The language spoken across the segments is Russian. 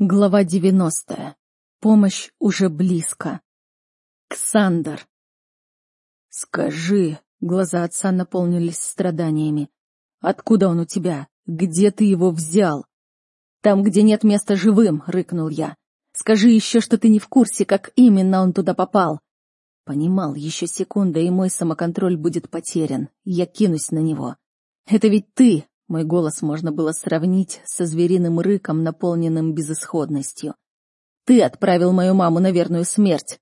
Глава девяностая. Помощь уже близко. Ксандр. Скажи, глаза отца наполнились страданиями. Откуда он у тебя? Где ты его взял? Там, где нет места живым, рыкнул я. Скажи еще, что ты не в курсе, как именно он туда попал. Понимал, еще секунда, и мой самоконтроль будет потерян. Я кинусь на него. Это ведь ты, мой голос можно было сравнить со звериным рыком, наполненным безысходностью. «Ты отправил мою маму на верную смерть!»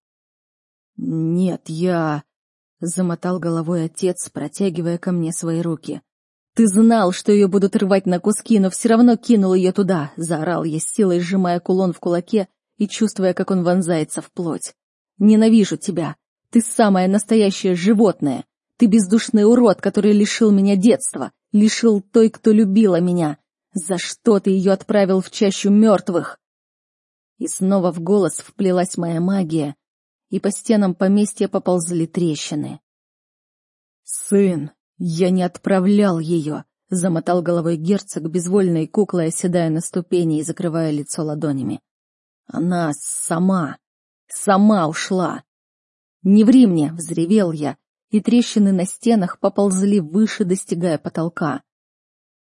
«Нет, я...» — замотал головой отец, протягивая ко мне свои руки. «Ты знал, что ее будут рвать на куски, но все равно кинул ее туда!» — заорал я, с силой сжимая кулон в кулаке и чувствуя, как он вонзается в плоть. «Ненавижу тебя! Ты самое настоящее животное! Ты бездушный урод, который лишил меня детства! Лишил той, кто любила меня. За что ты ее отправил в чащу мертвых? И снова в голос вплелась моя магия, и по стенам поместья поползли трещины. «Сын, я не отправлял ее!» — замотал головой герцог, безвольной куклой оседая на ступени и закрывая лицо ладонями. «Она сама, сама ушла!» «Не ври мне!» — взревел я, и трещины на стенах поползли выше, достигая потолка.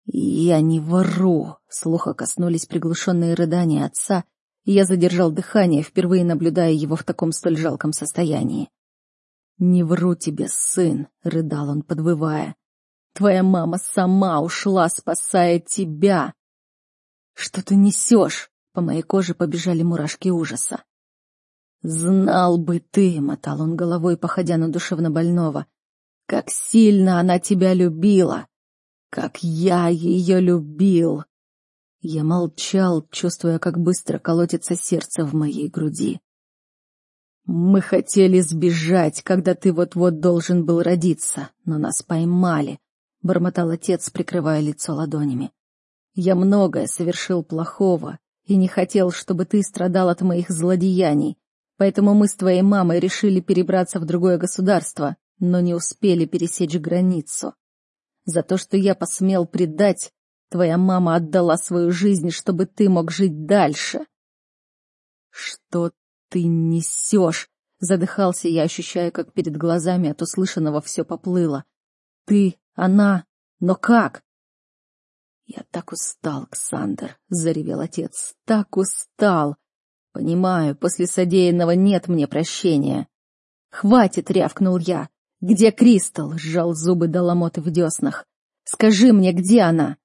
«Я не вору!» — слуха коснулись приглушенные рыдания отца, и я задержал дыхание, впервые наблюдая его в таком столь жалком состоянии. «Не вру тебе, сын!» — рыдал он, подвывая. «Твоя мама сама ушла, спасая тебя!» «Что ты несешь?» — по моей коже побежали мурашки ужаса. «Знал бы ты», — мотал он головой, походя на душевно больного, — «как сильно она тебя любила, как я ее любил». Я молчал, чувствуя, как быстро колотится сердце в моей груди. «Мы хотели сбежать, когда ты вот-вот должен был родиться, но нас поймали», — бормотал отец, прикрывая лицо ладонями. «Я многое совершил плохого и не хотел, чтобы ты страдал от моих злодеяний, Поэтому мы с твоей мамой решили перебраться в другое государство, но не успели пересечь границу. За то, что я посмел предать, твоя мама отдала свою жизнь, чтобы ты мог жить дальше. Что ты несешь? Задыхался я, ощущая, как перед глазами от услышанного все поплыло. Ты, она, но как? Я так устал, Ксандр, заревел отец, так устал. Понимаю, после содеянного нет мне прощения. Хватит, рявкнул я. Где Кристал? Сжал зубы до ломоты в деснах. Скажи мне, где она?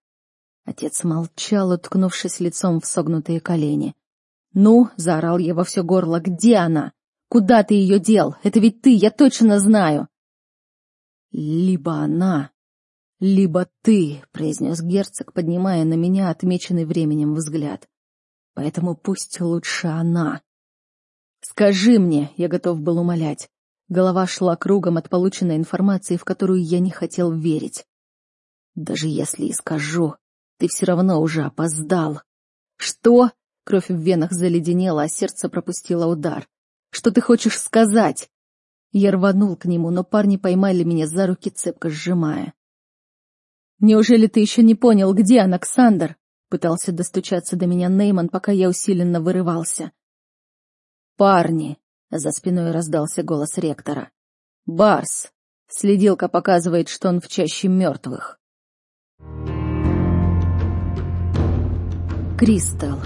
Отец молчал, уткнувшись лицом в согнутые колени. «Ну!» — заорал я во все горло. «Где она? Куда ты ее дел? Это ведь ты, я точно знаю!» «Либо она, либо ты», — произнес герцог, поднимая на меня отмеченный временем взгляд поэтому пусть лучше она. «Скажи мне!» — я готов был умолять. Голова шла кругом от полученной информации, в которую я не хотел верить. «Даже если и скажу, ты все равно уже опоздал». «Что?» — кровь в венах заледенела, а сердце пропустило удар. «Что ты хочешь сказать?» Я рванул к нему, но парни поймали меня за руки, цепко сжимая. «Неужели ты еще не понял, где Александр?» Пытался достучаться до меня Нейман, пока я усиленно вырывался. «Парни!» — за спиной раздался голос ректора. «Барс!» — следилка показывает, что он в чаще мертвых. Кристалл.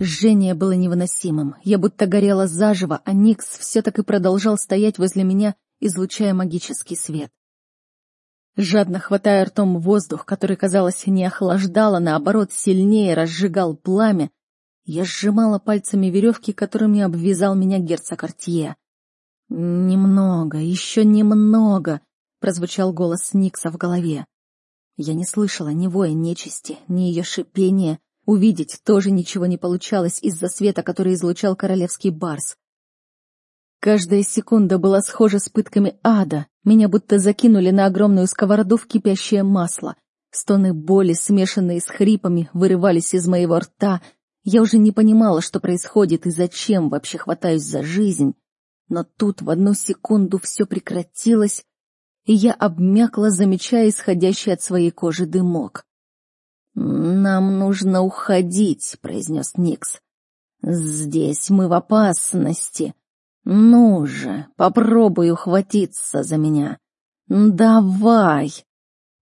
Жжение было невыносимым. Я будто горела заживо, а Никс все так и продолжал стоять возле меня, излучая магический свет. Жадно хватая ртом воздух, который, казалось, не охлаждало, наоборот, сильнее разжигал пламя, я сжимала пальцами веревки, которыми обвязал меня герцог Артье. «Немного, еще немного», — прозвучал голос Никса в голове. Я не слышала ни воя нечисти, ни ее шипения. Увидеть тоже ничего не получалось из-за света, который излучал королевский барс. Каждая секунда была схожа с пытками ада. Меня будто закинули на огромную сковороду в кипящее масло. Стоны боли, смешанные с хрипами, вырывались из моего рта. Я уже не понимала, что происходит и зачем вообще хватаюсь за жизнь. Но тут в одну секунду все прекратилось, и я обмякла, замечая исходящий от своей кожи дымок. «Нам нужно уходить», — произнес Никс. «Здесь мы в опасности. Ну же, попробуй ухватиться за меня. Давай!»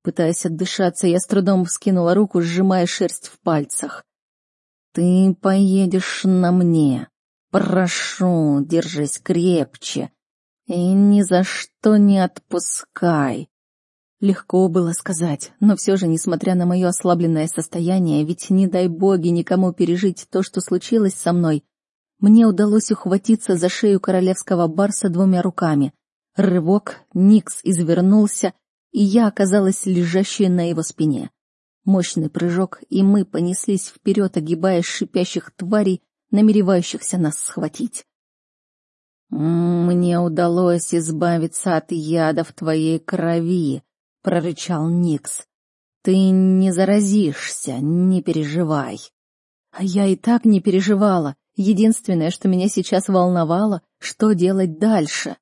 Пытаясь отдышаться, я с трудом вскинула руку, сжимая шерсть в пальцах. «Ты поедешь на мне. Прошу, держись крепче. И ни за что не отпускай». Легко было сказать, но все же, несмотря на мое ослабленное состояние, ведь не дай боги никому пережить то, что случилось со мной, мне удалось ухватиться за шею королевского барса двумя руками. Рывок, Никс извернулся, и я оказалась лежащей на его спине. Мощный прыжок, и мы понеслись вперед, огибая шипящих тварей, намеревающихся нас схватить. «Мне удалось избавиться от яда в твоей крови», — прорычал Никс. «Ты не заразишься, не переживай». А я и так не переживала. Единственное, что меня сейчас волновало, что делать дальше.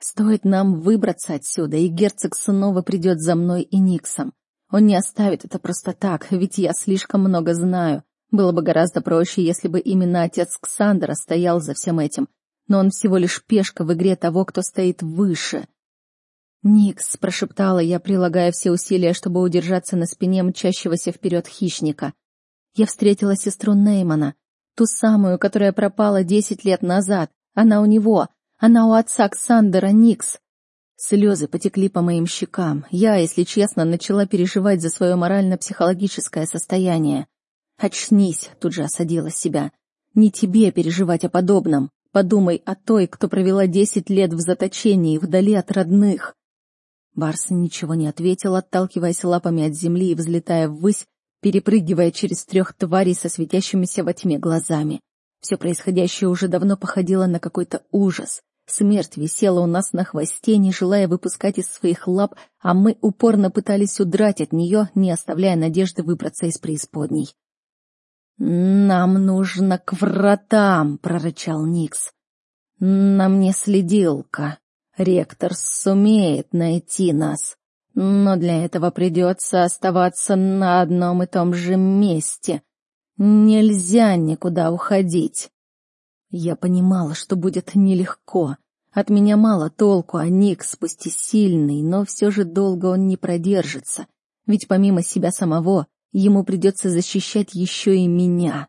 Стоит нам выбраться отсюда, и герцог снова придет за мной и Никсом. Он не оставит это просто так, ведь я слишком много знаю. Было бы гораздо проще, если бы именно отец Ксандера стоял за всем этим. Но он всего лишь пешка в игре того, кто стоит выше. «Никс», — прошептала я, прилагая все усилия, чтобы удержаться на спине мчащегося вперед хищника. Я встретила сестру Неймана, ту самую, которая пропала десять лет назад. Она у него, она у отца Ксандера Никс. Слезы потекли по моим щекам. Я, если честно, начала переживать за свое морально-психологическое состояние. «Очнись», — тут же осадила себя. «Не тебе переживать о подобном. Подумай о той, кто провела десять лет в заточении, вдали от родных». Барс ничего не ответил, отталкиваясь лапами от земли и взлетая ввысь, перепрыгивая через трех тварей со светящимися во тьме глазами. Все происходящее уже давно походило на какой-то ужас. Смерть висела у нас на хвосте, не желая выпускать из своих лап, а мы упорно пытались удрать от нее, не оставляя надежды выбраться из преисподней. «Нам нужно к вратам!» — прорычал Никс. «На мне следилка. Ректор сумеет найти нас, но для этого придется оставаться на одном и том же месте. Нельзя никуда уходить». Я понимала, что будет нелегко. От меня мало толку, а Никс, пусть и сильный, но все же долго он не продержится. Ведь помимо себя самого, ему придется защищать еще и меня.